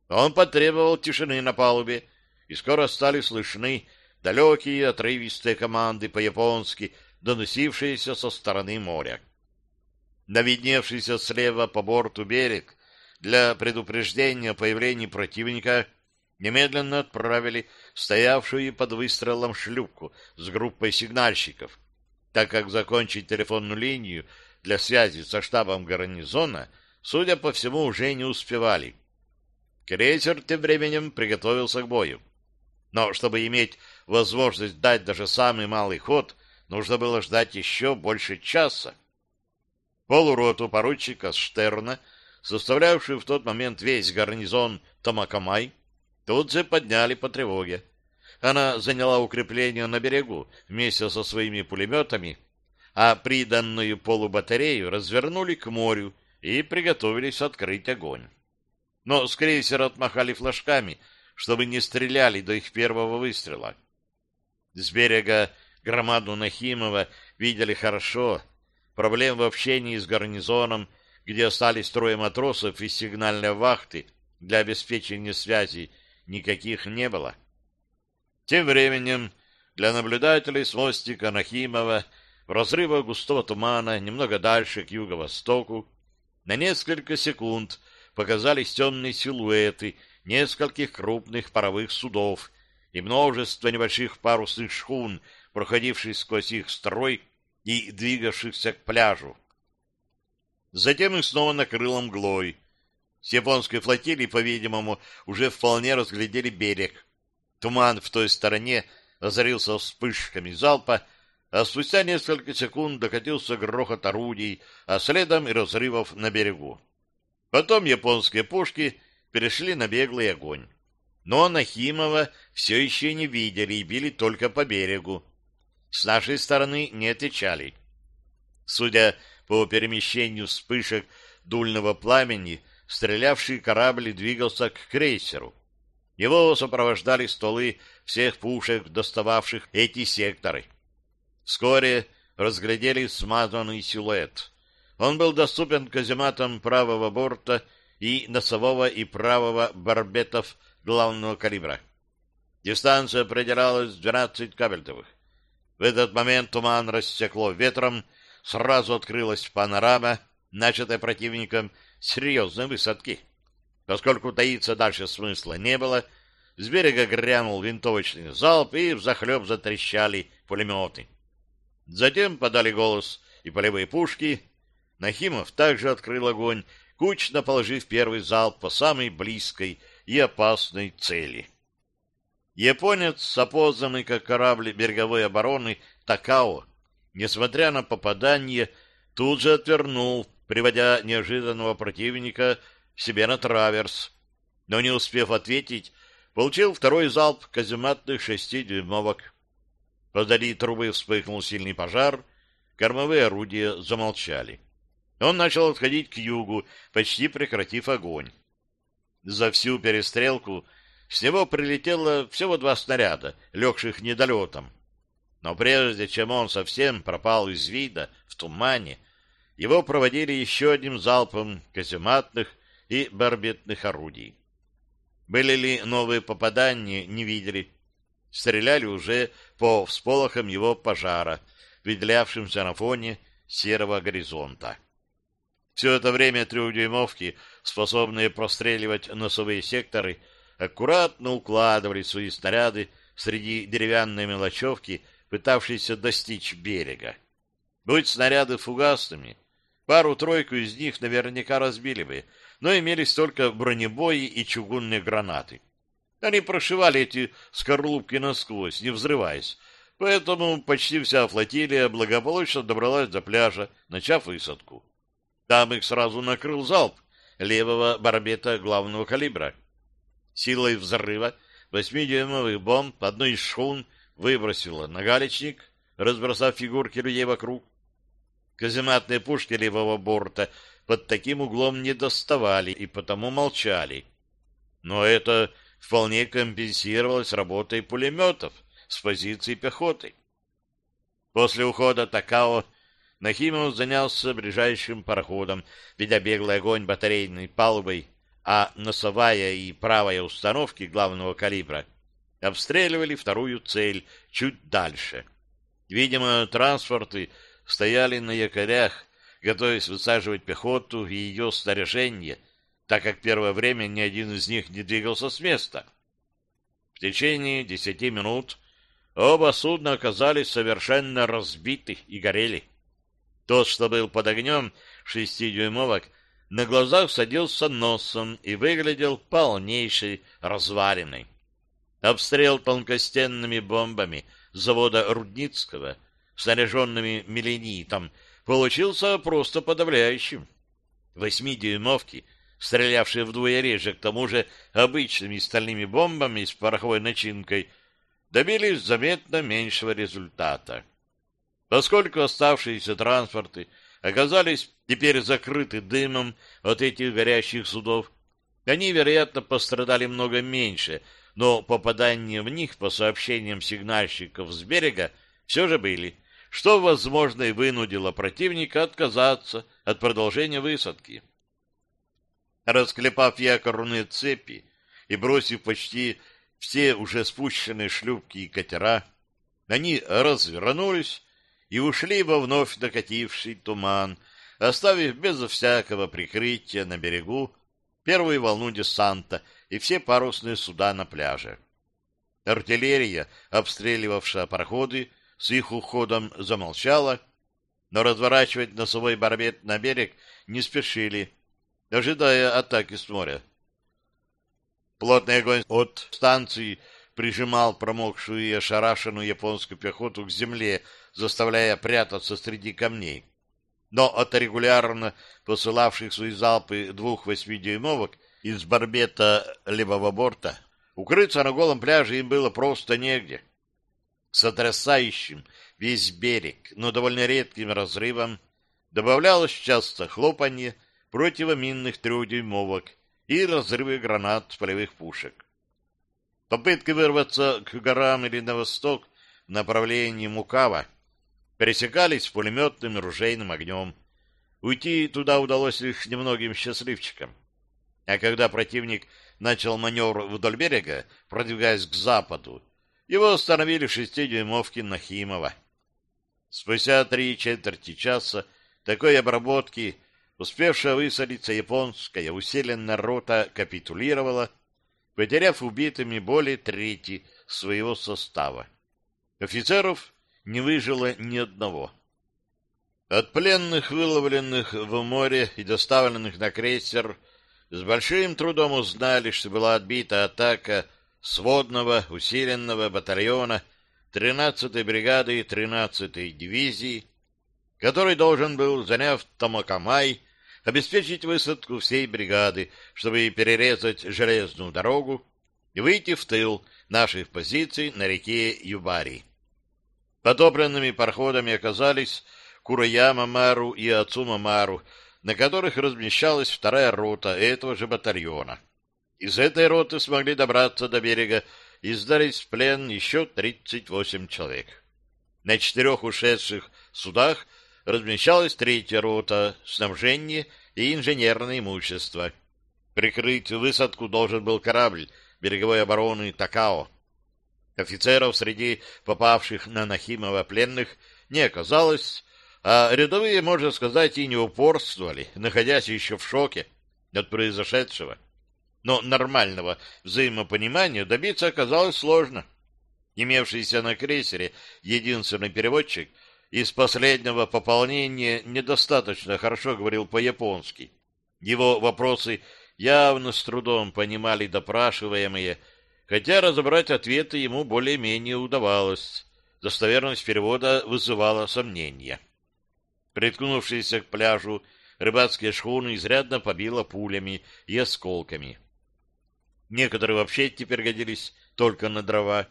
Он потребовал тишины на палубе, и скоро стали слышны далекие отрывистые команды по-японски, доносившиеся со стороны моря. Навидневшийся слева по борту берег для предупреждения о появлении противника немедленно отправили стоявшую под выстрелом шлюпку с группой сигнальщиков, так как закончить телефонную линию для связи со штабом гарнизона, судя по всему, уже не успевали. Крейсер тем временем приготовился к бою. Но чтобы иметь возможность дать даже самый малый ход, нужно было ждать еще больше часа. Полуроту поручика Штерна, составлявшую в тот момент весь гарнизон Тамакамай, Тут же подняли по тревоге. Она заняла укрепление на берегу вместе со своими пулеметами, а приданную полубатарею развернули к морю и приготовились открыть огонь. Но с крейсера отмахали флажками, чтобы не стреляли до их первого выстрела. С берега громаду Нахимова видели хорошо. Проблем в общении с гарнизоном, где остались трое матросов из сигнальной вахты для обеспечения связи никаких не было. Тем временем для наблюдателей с мостика Нахимова в разрывах густого тумана немного дальше к юго-востоку на несколько секунд показались темные силуэты нескольких крупных паровых судов и множество небольших парусных шхун, проходивших сквозь их строй и двигавшихся к пляжу. Затем их снова накрыло мглой, с японской флотилии, по-видимому, уже вполне разглядели берег. Туман в той стороне озарился вспышками залпа, а спустя несколько секунд докатился грохот орудий, а следом и разрывов на берегу. Потом японские пушки перешли на беглый огонь. Но Нахимова все еще не видели и били только по берегу. С нашей стороны не отвечали. Судя по перемещению вспышек дульного пламени, стрелявший корабль двигался к крейсеру. Его сопровождали столы всех пушек, достававших эти секторы. Вскоре разглядели смазанный силуэт. Он был доступен казематам правого борта и носового и правого барбетов главного калибра. Дистанция продиралась 12 кабельтовых. В этот момент туман рассекло ветром, сразу открылась панорама, начатая противником серьезной высадки. Поскольку таиться дальше смысла не было, с берега грянул винтовочный залп, и взахлеб затрещали пулеметы. Затем подали голос и полевые пушки. Нахимов также открыл огонь, кучно положив первый залп по самой близкой и опасной цели. Японец, опознанный как корабль береговой обороны Такао, несмотря на попадание, тут же отвернул, приводя неожиданного противника себе на траверс, но не успев ответить, получил второй залп казематных шестидюймовок. Позади трубы вспыхнул сильный пожар, кормовые орудия замолчали. Он начал отходить к югу, почти прекратив огонь. За всю перестрелку с него прилетело всего два снаряда, легших недолетом. Но прежде чем он совсем пропал из вида в тумане, его проводили еще одним залпом казематных и барбетных орудий. Были ли новые попадания, не видели. Стреляли уже по всполохам его пожара, выделявшимся на фоне серого горизонта. Все это время трехдюймовки, способные простреливать носовые секторы, аккуратно укладывали свои снаряды среди деревянной мелочевки, пытавшейся достичь берега. Будь снаряды фугасными, пару-тройку из них наверняка разбили бы, но имелись только бронебои и чугунные гранаты. Они прошивали эти скорлупки насквозь, не взрываясь, поэтому почти вся флотилия благополучно добралась до пляжа, начав высадку. Там их сразу накрыл залп левого барбета главного калибра. Силой взрыва восьмидюймовых бомб одной из шхун выбросила на галечник, разбросав фигурки людей вокруг. Казематные пушки левого борта под таким углом не доставали и потому молчали. Но это вполне компенсировалось работой пулеметов с позиции пехоты. После ухода Такао Нахимов занялся ближайшим пароходом, ведя беглый огонь батарейной палубой, а носовая и правая установки главного калибра обстреливали вторую цель чуть дальше. Видимо, транспорты стояли на якорях, готовясь высаживать пехоту и ее снаряжение, так как первое время ни один из них не двигался с места. В течение десяти минут оба судна оказались совершенно разбиты и горели. Тот, что был под огнем шестидюймовок, на глазах садился носом и выглядел полнейшей развалиной. Обстрел тонкостенными бомбами завода Рудницкого, снаряженными миллинитом, получился просто подавляющим. Восьмидюймовки, стрелявшие вдвое реже, к тому же обычными стальными бомбами с пороховой начинкой, добились заметно меньшего результата. Поскольку оставшиеся транспорты оказались теперь закрыты дымом от этих горящих судов, они, вероятно, пострадали много меньше, но попадания в них, по сообщениям сигнальщиков с берега, все же были, что, возможно, и вынудило противника отказаться от продолжения высадки. Расклепав якорные цепи и бросив почти все уже спущенные шлюпки и катера, они развернулись и ушли во вновь докативший туман, оставив без всякого прикрытия на берегу первую волну десанта и все парусные суда на пляже. Артиллерия, обстреливавшая пароходы, с их уходом замолчала, но разворачивать носовой барбет на берег не спешили, ожидая атаки с моря. Плотный огонь от станции прижимал промокшую и ошарашенную японскую пехоту к земле, заставляя прятаться среди камней. Но от регулярно посылавших свои залпы двух восьмидюймовок из барбета левого борта укрыться на голом пляже им было просто негде. Сотрясающим весь берег, но довольно редким разрывом добавлялось часто хлопанье противоминных трехдюймовок и разрывы гранат полевых пушек. Попытки вырваться к горам или на восток в направлении Мукава пересекались пулеметным и ружейным огнем. Уйти туда удалось лишь немногим счастливчикам. А когда противник начал маневр вдоль берега, продвигаясь к западу, его остановили шестидюймовки Нахимова. Спустя три четверти часа такой обработки, успевшая высадиться японская усиленная рота капитулировала, потеряв убитыми более трети своего состава. Офицеров не выжило ни одного. От пленных, выловленных в море и доставленных на крейсер, с большим трудом узнали, что была отбита атака сводного усиленного батальона 13-й бригады 13-й дивизии, который должен был, заняв Тамакамай, обеспечить высадку всей бригады, чтобы перерезать железную дорогу и выйти в тыл наших позиций на реке Юбари. Потопленными пароходами оказались Кураяма-Мару и Ацума-Мару, на которых размещалась вторая рота этого же батальона. Из этой роты смогли добраться до берега и сдались в плен еще 38 человек. На четырех ушедших судах размещалась третья рота, снабжение и инженерное имущество. Прикрыть высадку должен был корабль береговой обороны Такао. Офицеров среди попавших на Нахимова пленных не оказалось, а рядовые, можно сказать, и не упорствовали, находясь еще в шоке от произошедшего. Но нормального взаимопонимания добиться оказалось сложно. Имевшийся на крейсере единственный переводчик из последнего пополнения недостаточно хорошо говорил по-японски. Его вопросы явно с трудом понимали допрашиваемые, хотя разобрать ответы ему более-менее удавалось. Достоверность перевода вызывала сомнения. Приткнувшиеся к пляжу рыбацкие шхуны изрядно побило пулями и осколками. Некоторые вообще теперь годились только на дрова.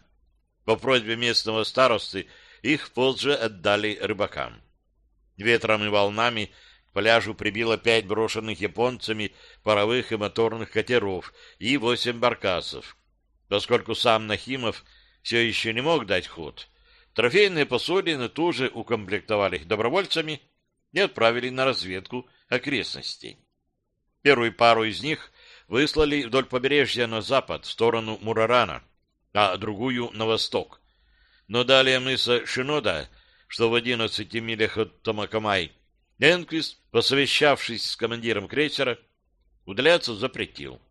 По просьбе местного старосты их позже отдали рыбакам. Ветром и волнами к пляжу прибило пять брошенных японцами паровых и моторных катеров и восемь баркасов. Поскольку сам Нахимов все еще не мог дать ход, трофейные посудины тут же укомплектовали добровольцами и отправили на разведку окрестностей. Первую пару из них выслали вдоль побережья на запад, в сторону Мурарана, а другую — на восток. Но далее мыса Шинода, что в одиннадцати милях от Томакамай, Энквист, посовещавшись с командиром крейсера, удаляться запретил.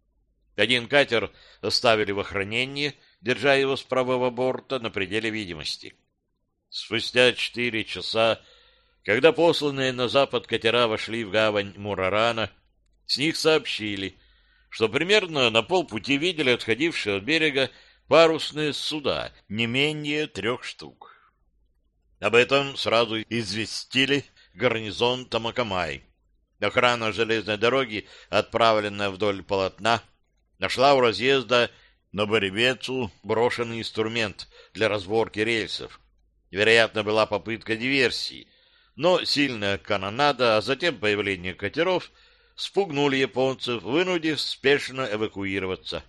Один катер оставили в охранении, держа его с правого борта на пределе видимости. Спустя четыре часа когда посланные на запад катера вошли в гавань Мурарана, с них сообщили, что примерно на полпути видели отходившие от берега парусные суда, не менее трех штук. Об этом сразу известили гарнизон Тамакамай. Охрана железной дороги, отправленная вдоль полотна, нашла у разъезда на Боревецу брошенный инструмент для разборки рельсов. Вероятно, была попытка диверсии, но сильная канонада, а затем появление катеров спугнули японцев, вынудив спешно эвакуироваться.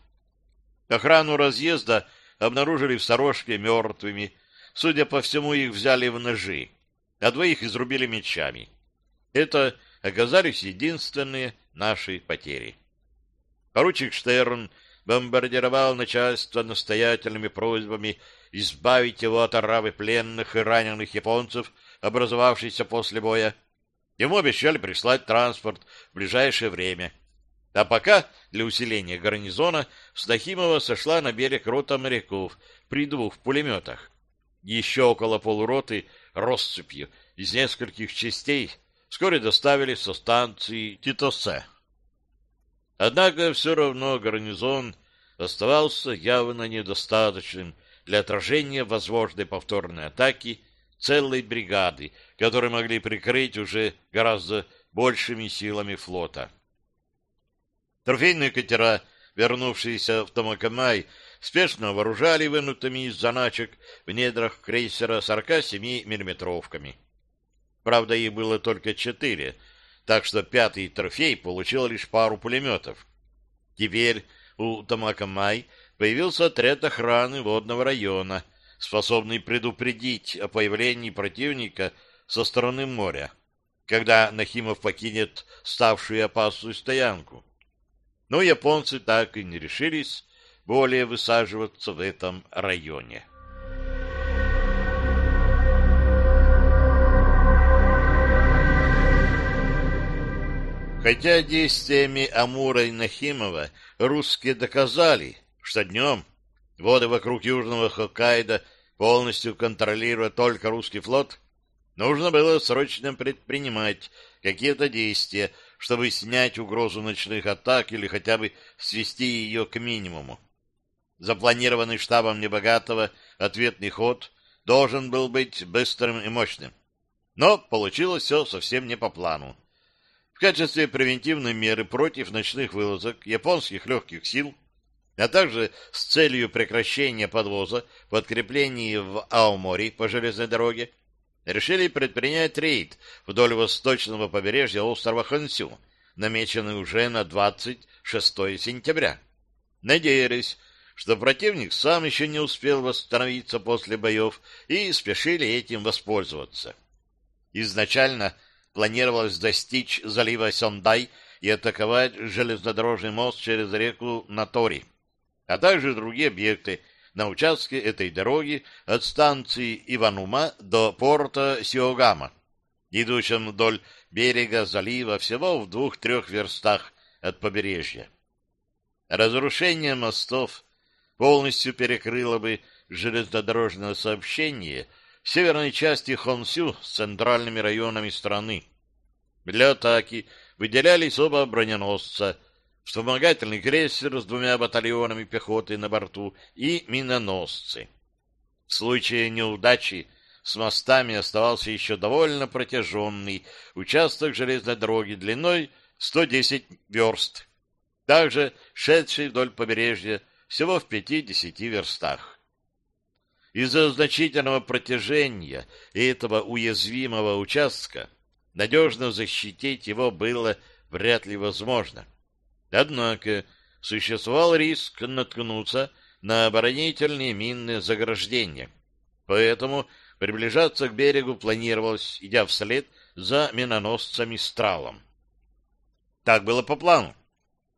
Охрану разъезда обнаружили в сторожке мертвыми. Судя по всему, их взяли в ножи, а двоих изрубили мечами. Это оказались единственные наши потери. Поручик Штерн бомбардировал начальство настоятельными просьбами избавить его от оравы пленных и раненых японцев образовавшийся после боя. Ему обещали прислать транспорт в ближайшее время. А пока для усиления гарнизона с Дахимова сошла на берег рота моряков при двух пулеметах. Еще около полуроты россыпью из нескольких частей вскоре доставили со станции Титосе. Однако все равно гарнизон оставался явно недостаточным для отражения возможной повторной атаки целой бригады, которые могли прикрыть уже гораздо большими силами флота. Трофейные катера, вернувшиеся в Томакамай, спешно вооружали вынутыми из заначек в недрах крейсера 47 миллиметровками. Правда, их было только четыре, так что пятый трофей получил лишь пару пулеметов. Теперь у Томакамай появился отряд охраны водного района, способный предупредить о появлении противника со стороны моря, когда Нахимов покинет ставшую опасную стоянку. Но японцы так и не решились более высаживаться в этом районе. Хотя действиями Амура и Нахимова русские доказали, что днем воды вокруг Южного Хоккайдо полностью контролируя только русский флот, Нужно было срочно предпринимать какие-то действия, чтобы снять угрозу ночных атак или хотя бы свести ее к минимуму. Запланированный штабом Небогатого ответный ход должен был быть быстрым и мощным. Но получилось все совсем не по плану. В качестве превентивной меры против ночных вылазок японских легких сил, а также с целью прекращения подвоза подкреплений в Аомори по железной дороге, решили предпринять рейд вдоль восточного побережья острова Хансю, намеченный уже на 26 сентября. Надеялись, что противник сам еще не успел восстановиться после боев и спешили этим воспользоваться. Изначально планировалось достичь залива Сёндай и атаковать железнодорожный мост через реку Натори, а также другие объекты на участке этой дороги от станции Иванума до порта Сиогама, идущем вдоль берега залива всего в двух-трех верстах от побережья. Разрушение мостов полностью перекрыло бы железнодорожное сообщение северной части Хонсю с центральными районами страны. Для атаки выделялись оба броненосца, вспомогательный крейсер с двумя батальонами пехоты на борту и миноносцы. В случае неудачи с мостами оставался еще довольно протяженный участок железной дороги длиной 110 верст, также шедший вдоль побережья всего в 50 верстах. Из-за значительного протяжения этого уязвимого участка надежно защитить его было вряд ли возможно. Однако существовал риск наткнуться на оборонительные минные заграждения, поэтому приближаться к берегу планировалось, идя вслед за миноносцами Стралом. Так было по плану.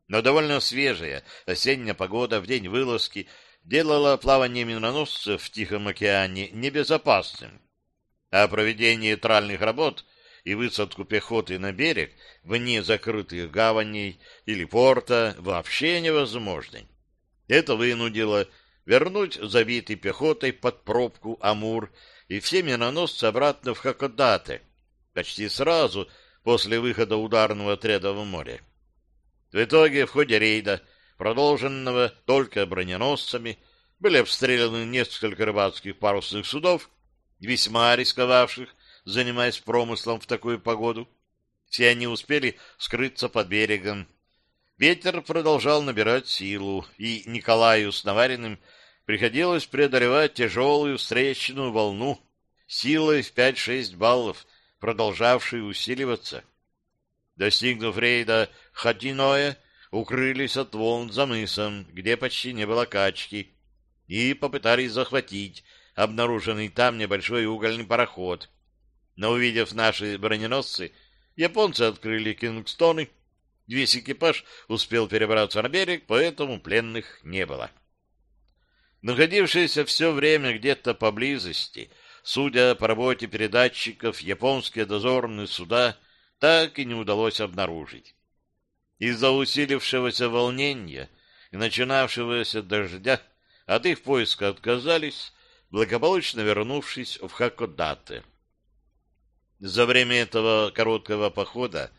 Но довольно свежая осенняя погода в день вылазки делала плавание миноносцев в Тихом океане небезопасным, а проведение нейтральных работ и высадку пехоты на берег вне закрытых гаваней или порта вообще невозможны. Это вынудило вернуть забитый пехотой под пробку Амур и все миноносцы обратно в Хакодате почти сразу после выхода ударного отряда в море. В итоге в ходе рейда, продолженного только броненосцами, были обстреляны несколько рыбацких парусных судов, весьма рисковавших занимаясь промыслом в такую погоду. Все они успели скрыться под берегом. Ветер продолжал набирать силу, и Николаю с Навариным приходилось преодолевать тяжелую встречную волну силой в 5-6 баллов, продолжавшей усиливаться. Достигнув рейда Хатиноя, укрылись от волн за мысом, где почти не было качки, и попытались захватить обнаруженный там небольшой угольный пароход, но, увидев наши броненосцы, японцы открыли кингстоны. Весь экипаж успел перебраться на берег, поэтому пленных не было. Находившиеся все время где-то поблизости, судя по работе передатчиков, японские дозорные суда так и не удалось обнаружить. Из-за усилившегося волнения и начинавшегося дождя от их поиска отказались, благополучно вернувшись в Хакодате. За время этого короткого похода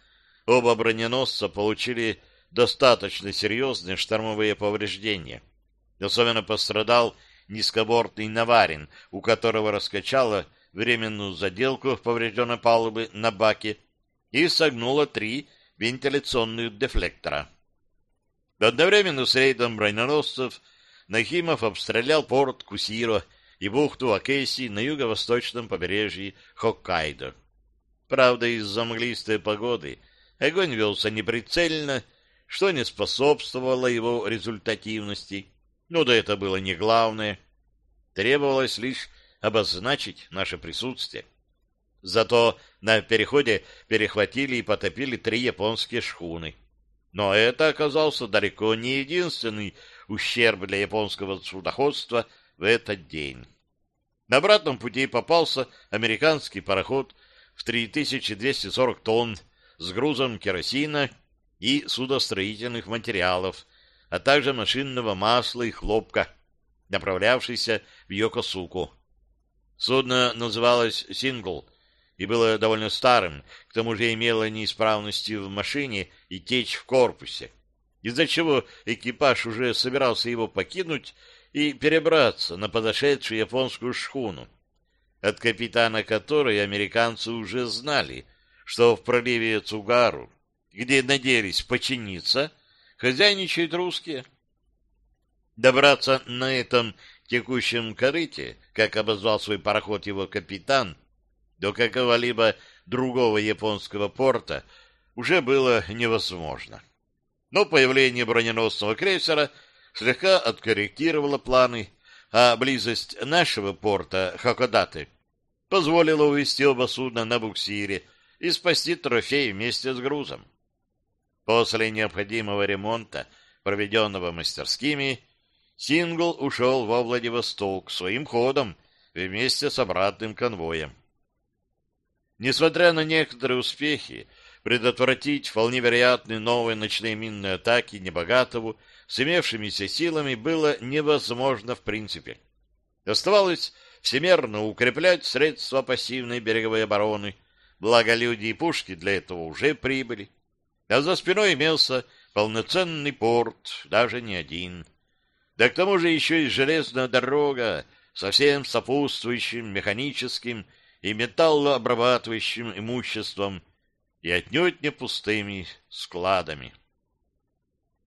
оба броненосца получили достаточно серьезные штормовые повреждения. Особенно пострадал низкобортный Наварин, у которого раскачало временную заделку в поврежденной палубы на баке и согнуло три вентиляционных дефлектора. Одновременно с рейдом броненосцев Нахимов обстрелял порт Кусиро и бухту Акеси на юго-восточном побережье Хоккайдо. Правда, из-за мглистой погоды огонь велся неприцельно, что не способствовало его результативности. Но да это было не главное. Требовалось лишь обозначить наше присутствие. Зато на переходе перехватили и потопили три японские шхуны. Но это оказался далеко не единственный ущерб для японского судоходства в этот день. На обратном пути попался американский пароход в 3240 тонн с грузом керосина и судостроительных материалов, а также машинного масла и хлопка, направлявшийся в Йокосуку. Судно называлось «Сингл» и было довольно старым, к тому же имело неисправности в машине и течь в корпусе, из-за чего экипаж уже собирался его покинуть и перебраться на подошедшую японскую шхуну, от капитана которой американцы уже знали, что в проливе Цугару, где надеялись починиться, хозяйничают русские. Добраться на этом текущем корыте, как обозвал свой пароход его капитан, до какого-либо другого японского порта уже было невозможно. Но появление броненосного крейсера слегка откорректировало планы, а близость нашего порта Хакодаты позволила увести оба судна на буксире и спасти трофей вместе с грузом. После необходимого ремонта, проведенного мастерскими, Сингл ушел во Владивосток своим ходом вместе с обратным конвоем. Несмотря на некоторые успехи, предотвратить вполне вероятные новые ночные минные атаки Небогатову с имевшимися силами было невозможно в принципе. Оставалось всемерно укреплять средства пассивной береговой обороны, благо люди и пушки для этого уже прибыли. А за спиной имелся полноценный порт, даже не один. Да к тому же еще и железная дорога со всем сопутствующим механическим и металлообрабатывающим имуществом и отнюдь не пустыми складами.